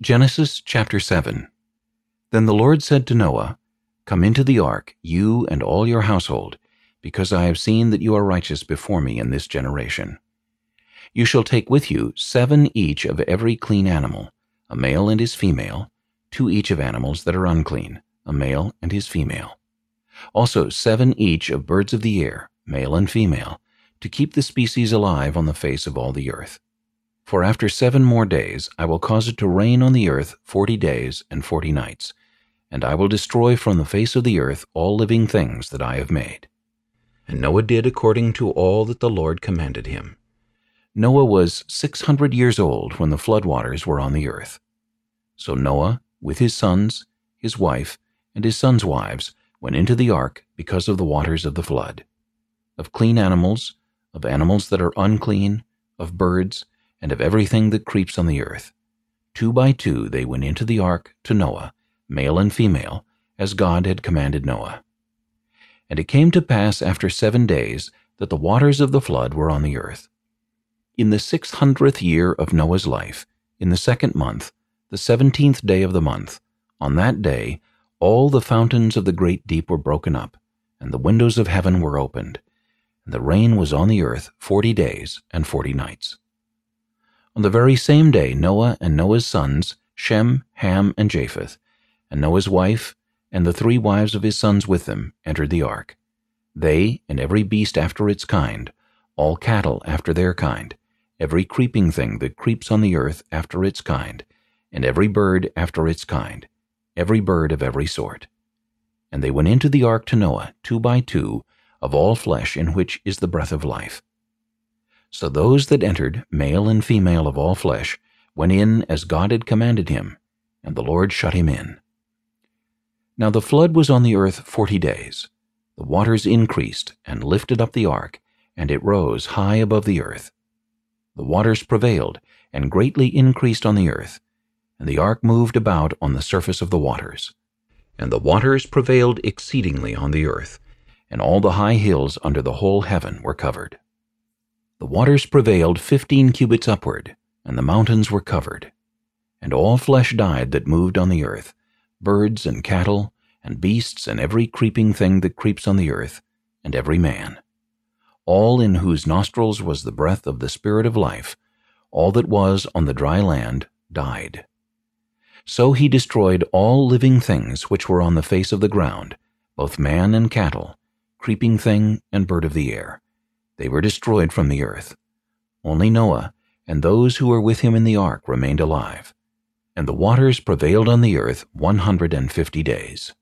Genesis chapter 7 Then the Lord said to Noah, Come into the ark, you and all your household, because I have seen that you are righteous before me in this generation. You shall take with you seven each of every clean animal, a male and his female, two each of animals that are unclean, a male and his female. Also seven each of birds of the air, male and female, to keep the species alive on the face of all the earth. For after seven more days I will cause it to rain on the earth forty days and forty nights, and I will destroy from the face of the earth all living things that I have made. And Noah did according to all that the Lord commanded him. Noah was six hundred years old when the flood waters were on the earth. So Noah, with his sons, his wife, and his sons' wives, went into the ark because of the waters of the flood. Of clean animals, of animals that are unclean, of birds, and of everything that creeps on the earth. Two by two they went into the ark to Noah, male and female, as God had commanded Noah. And it came to pass after seven days that the waters of the flood were on the earth. In the six hundredth year of Noah's life, in the second month, the seventeenth day of the month, on that day all the fountains of the great deep were broken up, and the windows of heaven were opened, and the rain was on the earth forty days and forty nights. On the very same day Noah and Noah's sons, Shem, Ham, and Japheth, and Noah's wife, and the three wives of his sons with them, entered the ark. They, and every beast after its kind, all cattle after their kind, every creeping thing that creeps on the earth after its kind, and every bird after its kind, every bird of every sort. And they went into the ark to Noah, two by two, of all flesh in which is the breath of life. So those that entered, male and female of all flesh, went in as God had commanded him, and the Lord shut him in. Now the flood was on the earth forty days. The waters increased and lifted up the ark, and it rose high above the earth. The waters prevailed and greatly increased on the earth, and the ark moved about on the surface of the waters. And the waters prevailed exceedingly on the earth, and all the high hills under the whole heaven were covered. The waters prevailed fifteen cubits upward, and the mountains were covered. And all flesh died that moved on the earth, birds and cattle, and beasts and every creeping thing that creeps on the earth, and every man. All in whose nostrils was the breath of the Spirit of life, all that was on the dry land, died. So he destroyed all living things which were on the face of the ground, both man and cattle, creeping thing and bird of the air they were destroyed from the earth. Only Noah and those who were with him in the ark remained alive, and the waters prevailed on the earth one hundred and fifty days.